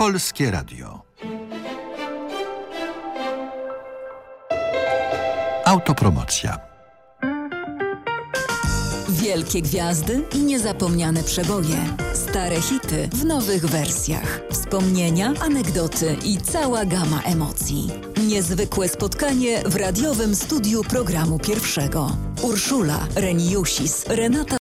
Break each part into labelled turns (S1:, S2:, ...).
S1: Polskie Radio. Autopromocja.
S2: Wielkie gwiazdy i niezapomniane przeboje. Stare hity w nowych wersjach. Wspomnienia, anegdoty i cała gama emocji. Niezwykłe spotkanie w radiowym studiu programu pierwszego. Urszula, Reniusis, Renata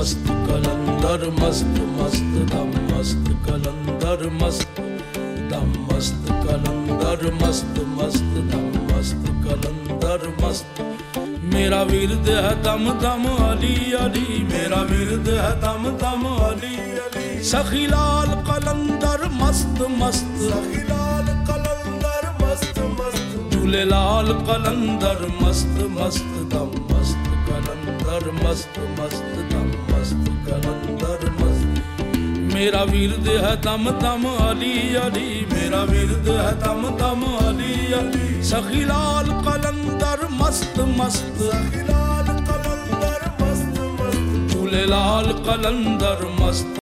S3: मस्त कलंदर मस्त मस्त दम मस्त कलंदर मस्त दम मस्त कलंदर मस्त मस्त दम मस्त कलंदर मस्त। मेरा विरद है दम दम अली अली। मेरा विरद है दम दम अली अली। सखीलाल कलंदर मस्त मस्त। सखीलाल कलंदर मस्त मस्त। झूलेलाल कलंदर मस्त मस्त दम मस्त कलंदर मस्त मस्त दम। ਕਰਮਸ ਮੇਰਾ ਵੀਰ ਦੇ ਹੈ ਦਮ ਦਮ ਅਲੀ ਅਲੀ। ਮੇਰਾ ਵੀਰ ਦੇ ਹੈ ਦਮ ਦਮ ਅਲੀ ਅਲੀ। ਸਖੀ ਲਾਲ ਕਲੰਦਰ ਮਸਤ ਮਸਤ। ਸਖੀ ਲਾਲ ਕਲੰਦਰ ਮਸਤ ਮਸਤ। ਝੂਲੇ ਲਾਲ ਕਲੰਦਰ ਮਸਤ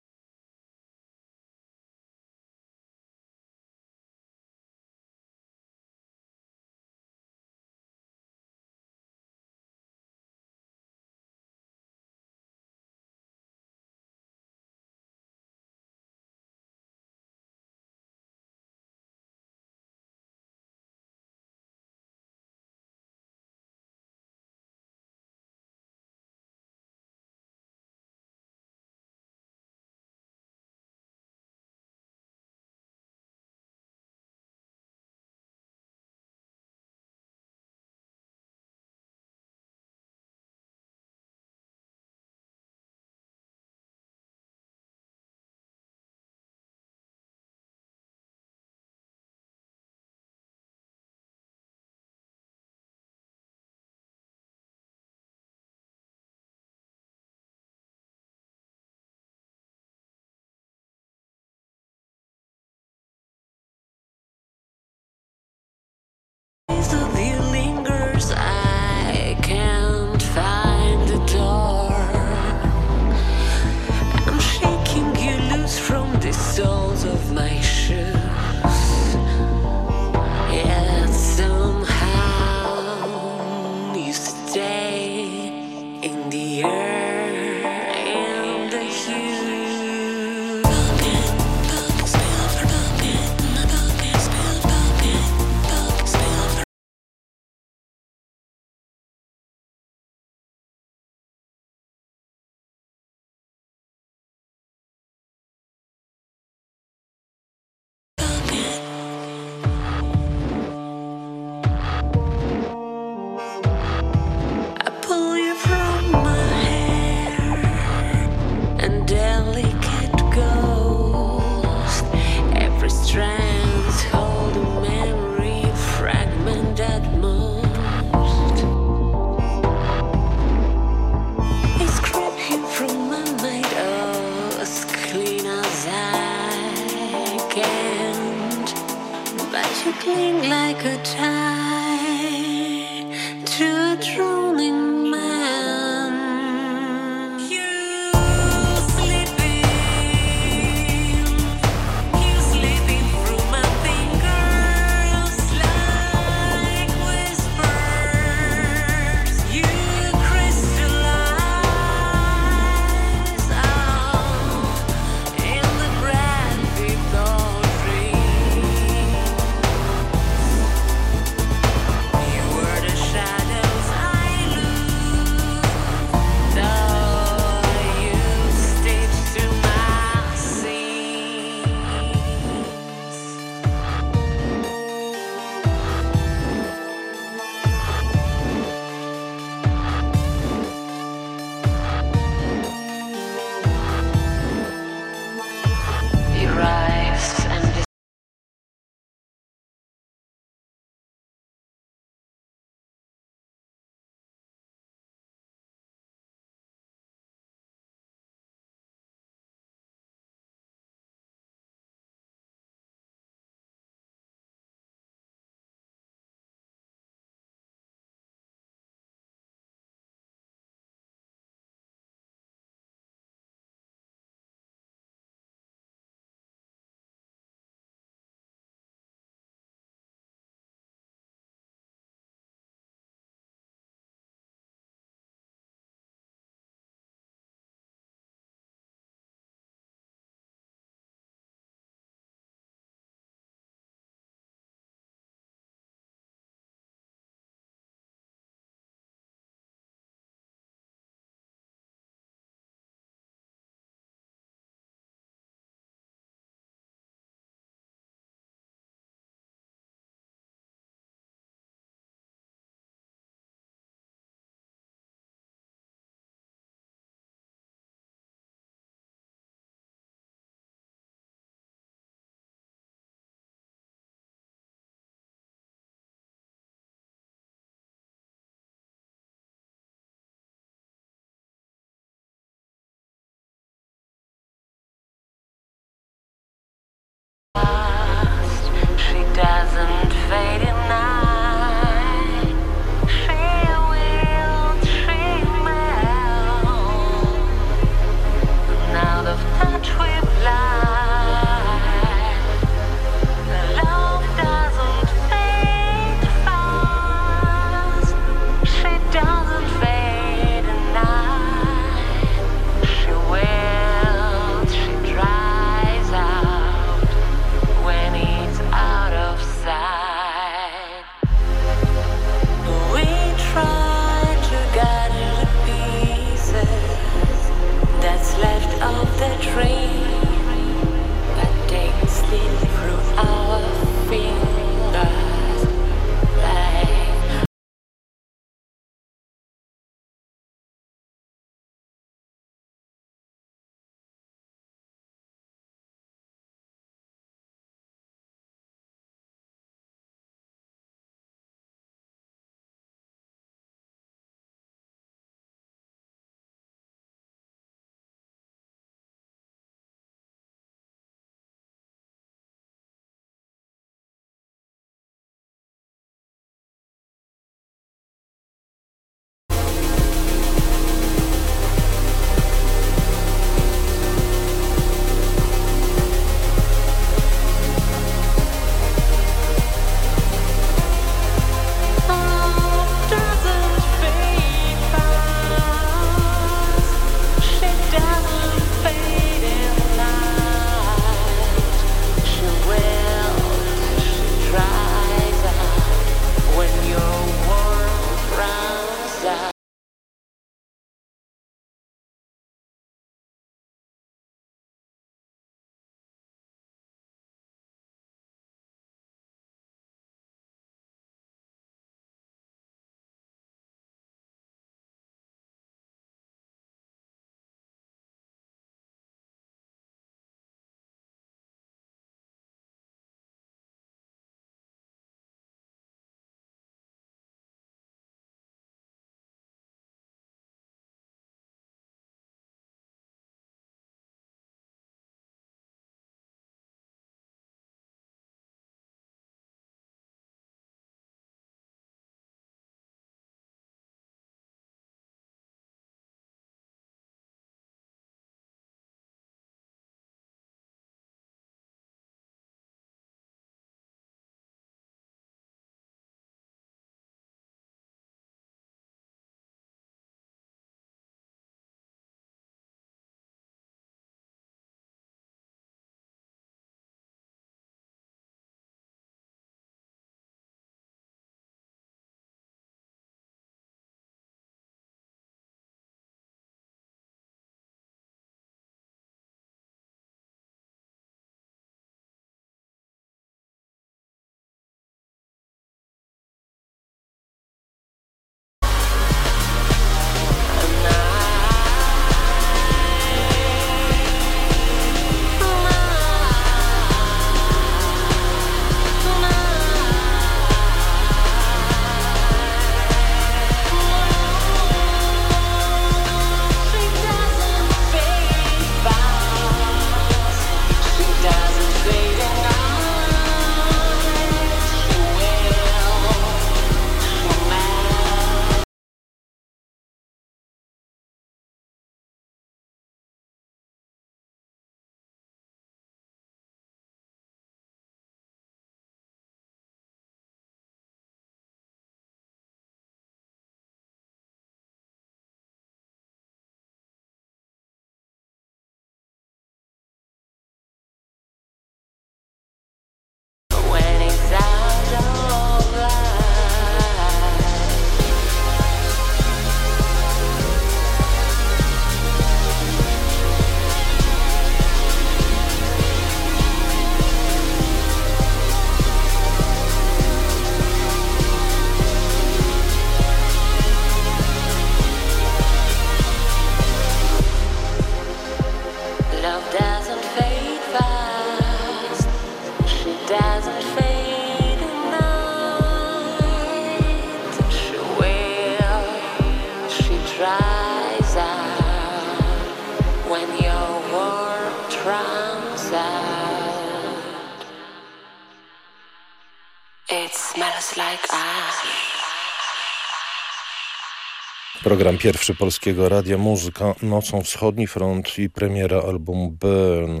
S4: Program pierwszy Polskiego Radia Muzyka Nocą Wschodni Front i premiera albumu Burn,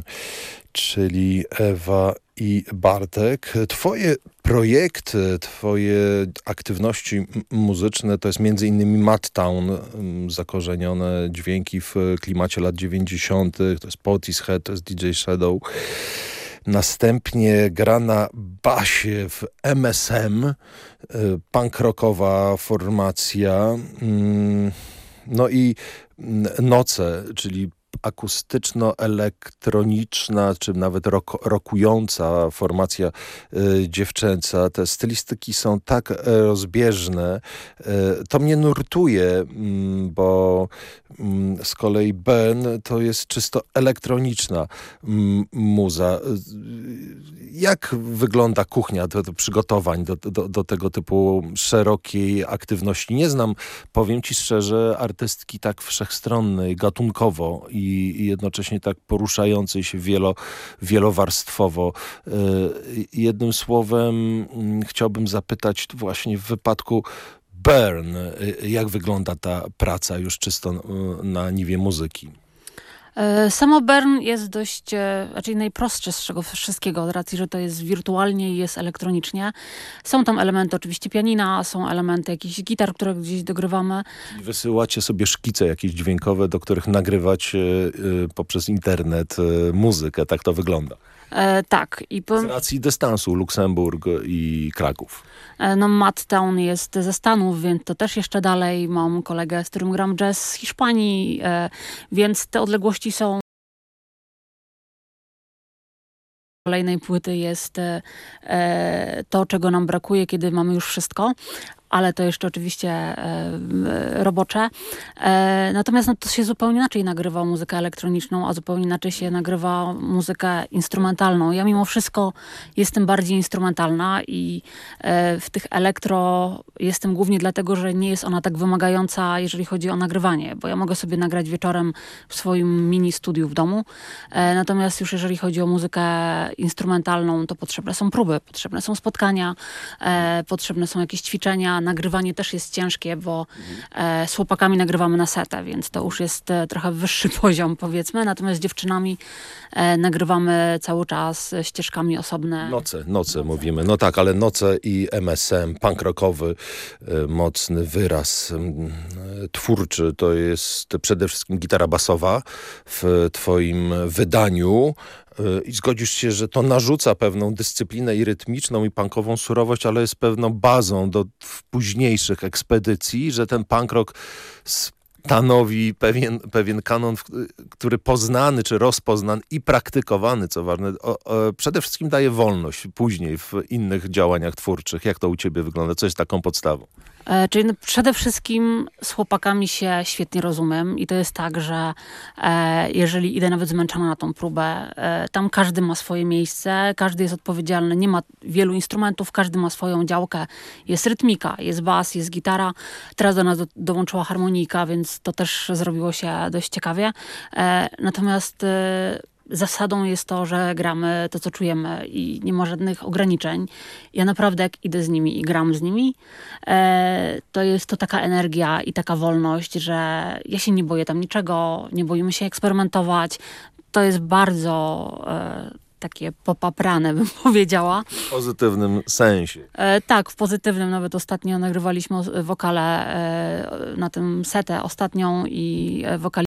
S4: czyli Ewa i Bartek. Twoje projekty, twoje aktywności muzyczne to jest między innymi Madtown, zakorzenione dźwięki w klimacie lat 90., to jest Potishead, to jest DJ Shadow. Następnie gra na basie w MSM, y, punk rockowa formacja. Mm, no i Noce, czyli akustyczno-elektroniczna, czy nawet rok, rokująca formacja y, dziewczęca. Te stylistyki są tak e, rozbieżne. Y, to mnie nurtuje, y, bo mm, z kolei Ben to jest czysto elektroniczna muza. Jak wygląda kuchnia do, do przygotowań do, do, do, tego typu szerokiej aktywności? Nie znam, powiem ci szczerze, artystki tak wszechstronnej, gatunkowo i i jednocześnie tak poruszającej się wielo, wielowarstwowo. E, jednym słowem mm, chciałbym zapytać właśnie w wypadku Burn, e, jak wygląda ta praca już czysto e, na niwie muzyki?
S5: E, samo Bern jest dość, e, raczej najprostsze z czego wszystkiego, z racji, że to jest wirtualnie i jest elektronicznie. Są tam elementy oczywiście pianina, są elementy jakichś gitar, które gdzieś dogrywamy.
S4: Wysyłacie sobie szkice jakieś dźwiękowe, do których nagrywać e, poprzez internet muzykę, tak to wygląda.
S5: E, tak. I
S4: po... Z racji dystansu Luksemburg i Kraków.
S5: E, no Matt Town jest ze Stanów, więc to też jeszcze dalej. Mam kolegę, z którym gram jazz z Hiszpanii, e, więc te odległości są kolejnej płyty jest e, e, to, czego nam brakuje, kiedy mamy już wszystko, ale to jeszcze oczywiście e, robocze. E, natomiast no, to się zupełnie inaczej nagrywa muzykę elektroniczną, a zupełnie inaczej się nagrywa muzykę instrumentalną. Ja mimo wszystko jestem bardziej instrumentalna i e, w tych elektro jestem głównie dlatego, że nie jest ona tak wymagająca, jeżeli chodzi o nagrywanie, bo ja mogę sobie nagrać wieczorem w swoim mini studiu w domu. Natomiast już jeżeli chodzi o muzykę instrumentalną, to potrzebne są próby, potrzebne są spotkania, potrzebne są jakieś ćwiczenia, nagrywanie też jest ciężkie, bo e, z chłopakami nagrywamy na setę, więc to już jest e, trochę wyższy poziom powiedzmy, natomiast z dziewczynami e, nagrywamy cały czas ścieżkami osobne.
S4: Noce, noce, noce mówimy. No tak, ale noce i MSM, punk rockowy, e, mocny wyraz e, twórczy, to jest przede wszystkim gitara basowa w twoim wydaniu. Y, i zgodzisz się, że to narzuca pewną dyscyplinę i rytmiczną i punkową surowość, ale jest pewną bazą do późniejszych ekspedycji, że ten punk rock stanowi pewien, pewien kanon, który poznany czy rozpoznany i praktykowany, co ważne, o, o, przede wszystkim daje wolność później w innych działaniach twórczych. Jak to u ciebie wygląda? Co jest taką podstawą?
S5: E, czyli no przede wszystkim z chłopakami się świetnie rozumiem i to jest tak, że e, jeżeli idę nawet zmęczona na tą próbę, e, tam każdy ma swoje miejsce, każdy jest odpowiedzialny, nie ma wielu instrumentów, każdy ma swoją działkę. Jest rytmika, jest bas, jest gitara, teraz do nas do, dołączyła harmonika, więc to też zrobiło się dość ciekawie. Natomiast zasadą jest to, że gramy to, co czujemy i nie ma żadnych ograniczeń. Ja naprawdę jak idę z nimi i gram z nimi, e, to jest to taka energia i taka wolność, że ja się nie boję tam niczego, nie boimy się eksperymentować. To jest bardzo... E, takie popaprane, bym powiedziała.
S4: W pozytywnym sensie.
S5: E, tak, w pozytywnym. Nawet ostatnio nagrywaliśmy wokale e, na tym setę ostatnią i e, wokali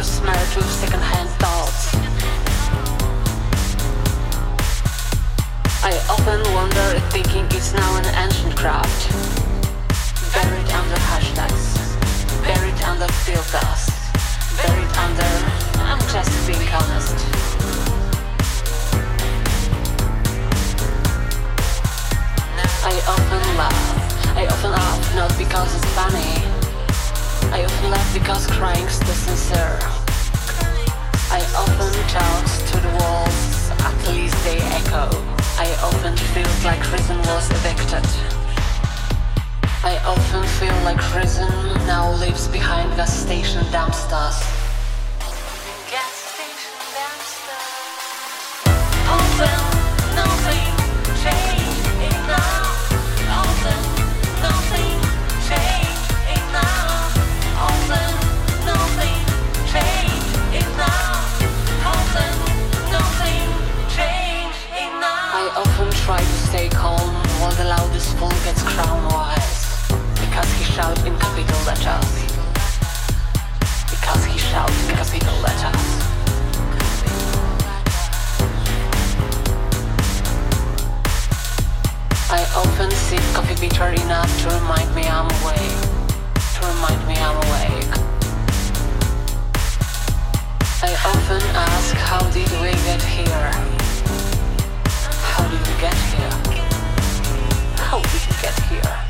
S6: fingers smeared with secondhand thoughts. I often wonder if thinking is now an ancient craft, buried under hashtags, buried under dust, buried under, I'm just being honest. I often laugh, I often laugh not because it's funny, I often laugh because crying's the sincere. I often talk to the walls, at least they echo. I often feel like reason was evicted. I often feel like prison now lives behind gas station dumpsters. Stay calm while the loudest fool gets crown wise. Because he shout in capital letters. Because he shout in capital letters. I often sip coffee bitter enough to remind me I'm awake. To remind me I'm awake. I often ask how did we get here? Get here?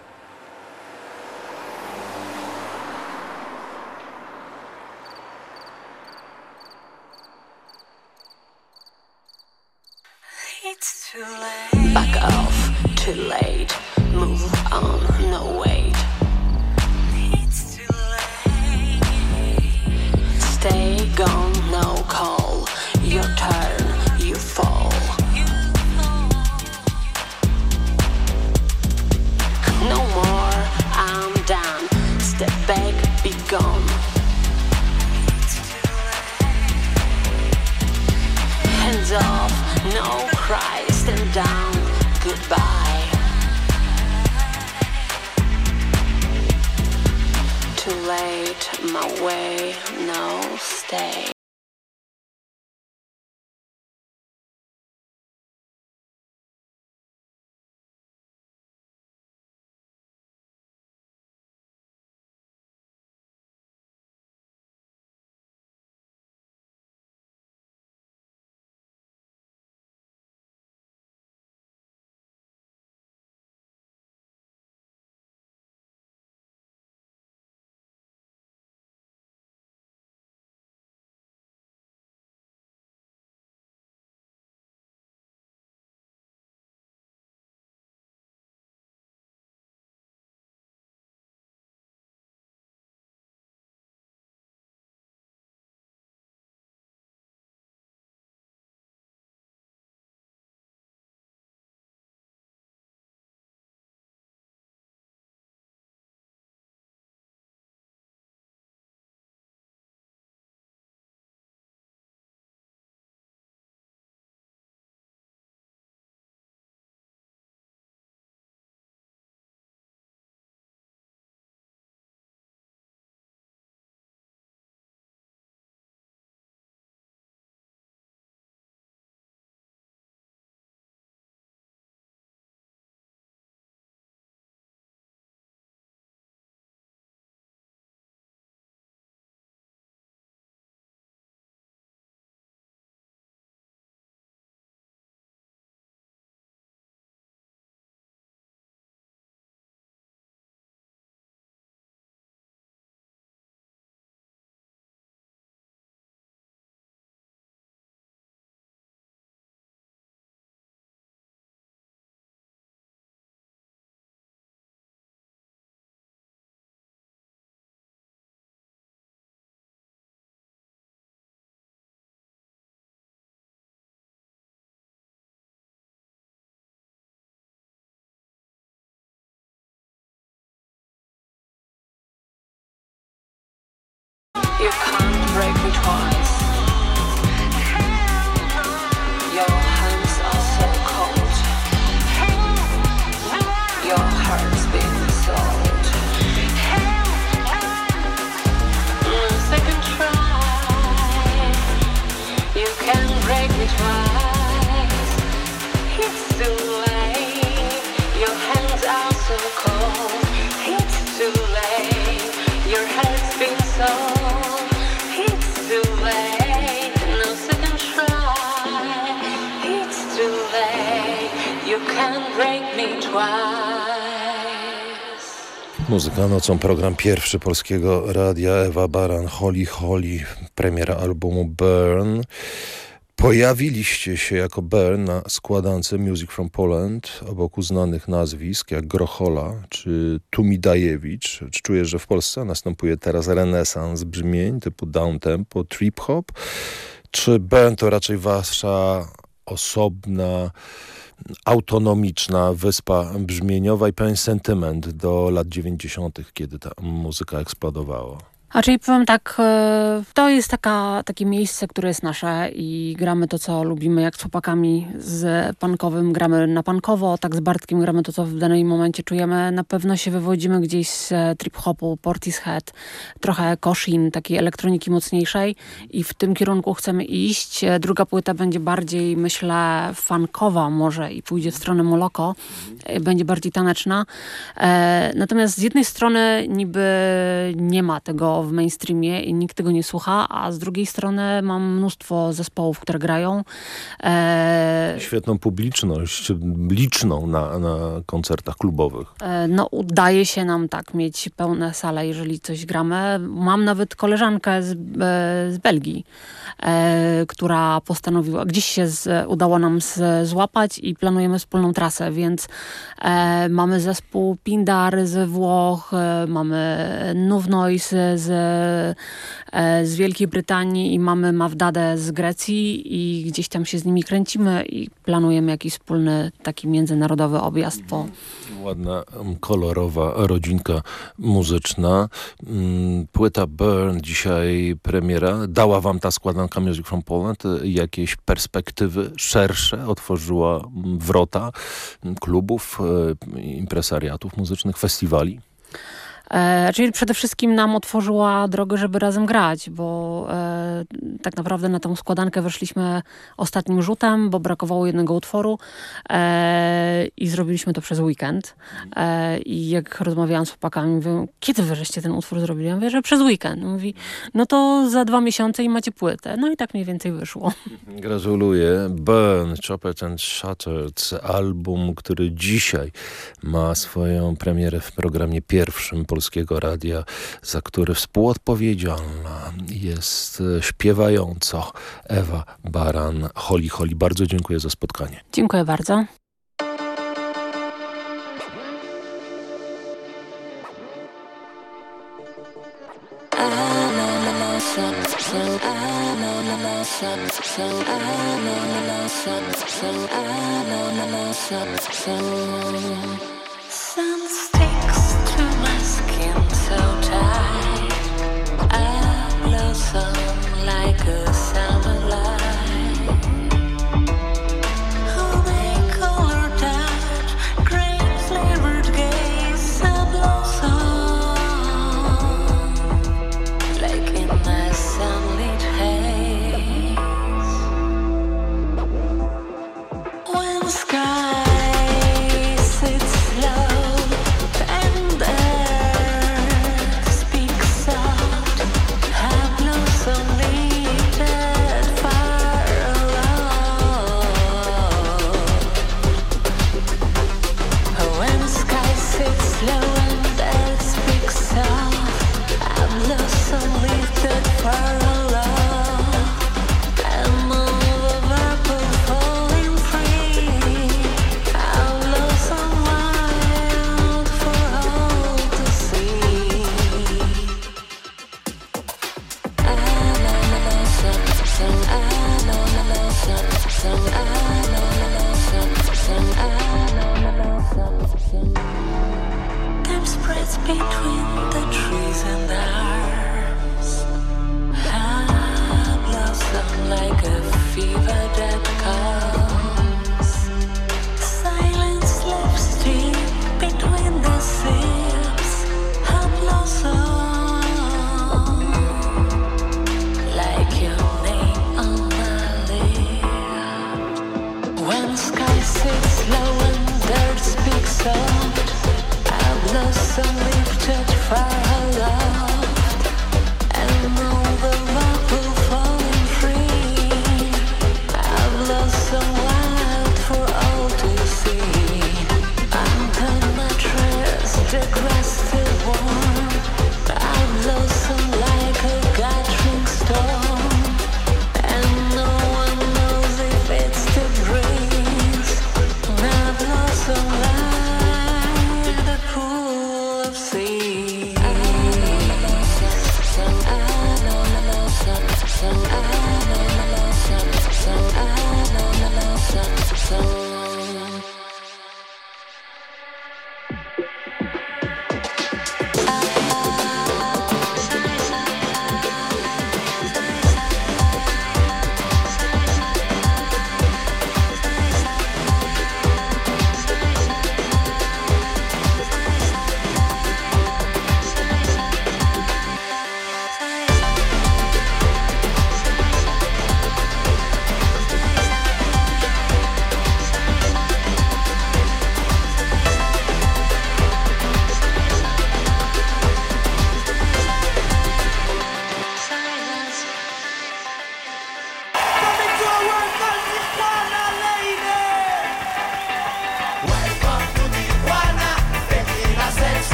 S4: Muzyka nocą, program pierwszy Polskiego Radia, Ewa Baran, Holly Holly, premiera albumu Burn. Pojawiliście się jako Burn na składance Music from Poland obok uznanych nazwisk jak Grochola czy Tumidajewicz. Czy czujesz, że w Polsce następuje teraz renesans brzmień typu downtempo, trip hop? Czy Burn to raczej wasza osobna autonomiczna wyspa brzmieniowa i pewien sentyment do lat 90., kiedy ta muzyka eksplodowała.
S6: A czyli powiem tak, e, to jest taka, takie miejsce, które jest nasze i gramy to, co lubimy, jak z chłopakami z pankowym gramy na pankowo, tak z Bartkiem gramy to, co w danym momencie czujemy. Na pewno się wywodzimy gdzieś z e, trip-hopu, Portishead, trochę Koshin, takiej elektroniki mocniejszej i w tym kierunku chcemy iść. E, druga płyta będzie bardziej, myślę, funkowa może i pójdzie w stronę Moloko, będzie bardziej taneczna. Natomiast z jednej strony niby nie ma tego w mainstreamie i nikt tego nie słucha, a z drugiej strony mam mnóstwo zespołów, które grają.
S4: E... Świetną publiczność, liczną na, na koncertach klubowych.
S6: E, no udaje się nam tak mieć pełne sale, jeżeli coś gramy. Mam nawet koleżankę z, e, z Belgii, e, która postanowiła, gdzieś się z, udało nam z, złapać i planujemy wspólną trasę, więc e, mamy zespół Pindar z Włoch, e, mamy New Noise z z Wielkiej Brytanii i mamy Mawdadę z Grecji i gdzieś tam się z nimi kręcimy i planujemy jakiś wspólny taki międzynarodowy objazd po...
S4: Ładna, kolorowa rodzinka muzyczna. Mm, płyta Burn, dzisiaj premiera. Dała wam ta składanka Music from Poland jakieś perspektywy szersze? Otworzyła wrota klubów, e, impresariatów muzycznych, festiwali?
S6: E, czyli przede wszystkim nam otworzyła drogę, żeby razem grać, bo e, tak naprawdę na tą składankę weszliśmy ostatnim rzutem, bo brakowało jednego utworu e, i zrobiliśmy to przez weekend. E, I jak rozmawiałam z chłopakami, mówię, kiedy wyżeście ten utwór zrobili? Ja mówię, że przez weekend. Mówi, no to za dwa miesiące i macie płytę. No i tak mniej więcej wyszło.
S4: Gratuluję. Burn, Chopped and Shattered, album, który dzisiaj ma swoją premierę w programie pierwszym Polskiego Radia, za który współodpowiedzialna jest e, śpiewająco Ewa Baran. Holi Holi, bardzo dziękuję za spotkanie.
S6: Dziękuję bardzo.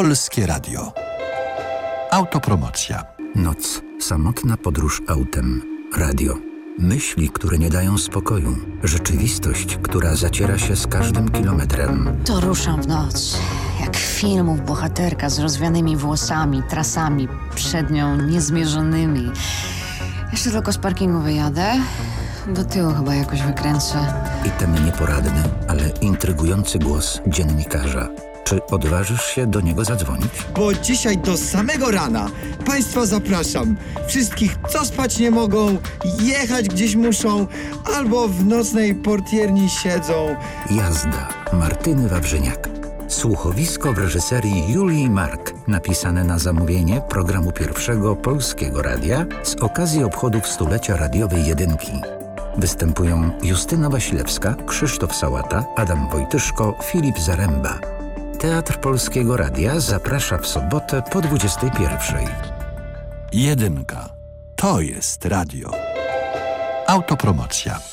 S1: Polskie Radio. Autopromocja.
S7: Noc. Samotna podróż autem. Radio. Myśli, które nie dają spokoju. Rzeczywistość, która zaciera się z każdym kilometrem.
S8: To ruszam w noc. Jak filmów bohaterka z rozwianymi włosami, trasami przed nią niezmierzonymi. Jeszcze tylko z parkingu wyjadę, Do tyłu chyba jakoś wykręcę.
S7: I ten nieporadny, ale intrygujący głos dziennikarza. Czy odważysz się do niego zadzwonić?
S9: Bo dzisiaj do samego rana Państwa zapraszam. Wszystkich, co spać nie mogą, jechać gdzieś muszą, albo w nocnej portierni siedzą.
S7: Jazda Martyny Wawrzyniak. Słuchowisko w reżyserii Julii Mark, napisane na zamówienie programu pierwszego Polskiego Radia z okazji obchodów stulecia radiowej jedynki. Występują Justyna Wasilewska, Krzysztof Sałata, Adam Wojtyszko, Filip Zaręba. Teatr Polskiego Radia zaprasza w sobotę po 21.
S1: Jedynka. To jest radio. Autopromocja.